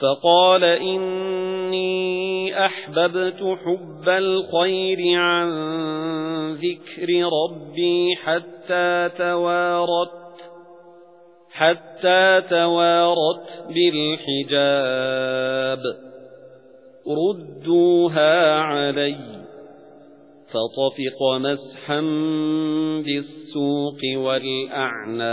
فَقَالَ إِنِّي أَحْبَبْتُ حُبَّ الْخَيْرِ عَن ذِكْرِ رَبِّي حَتَّى تَوَارَتْ حَتَّى تَوَارَتْ بِالْحِجَابِ رُدُّوهَا عَلَيَّ فطفق مسحا بالسوق والأعناق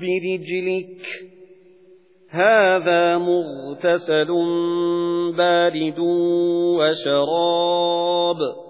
برجلك. هذا مغتسل بارد وشراب.